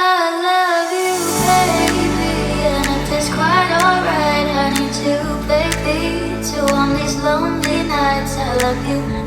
I love you, love you.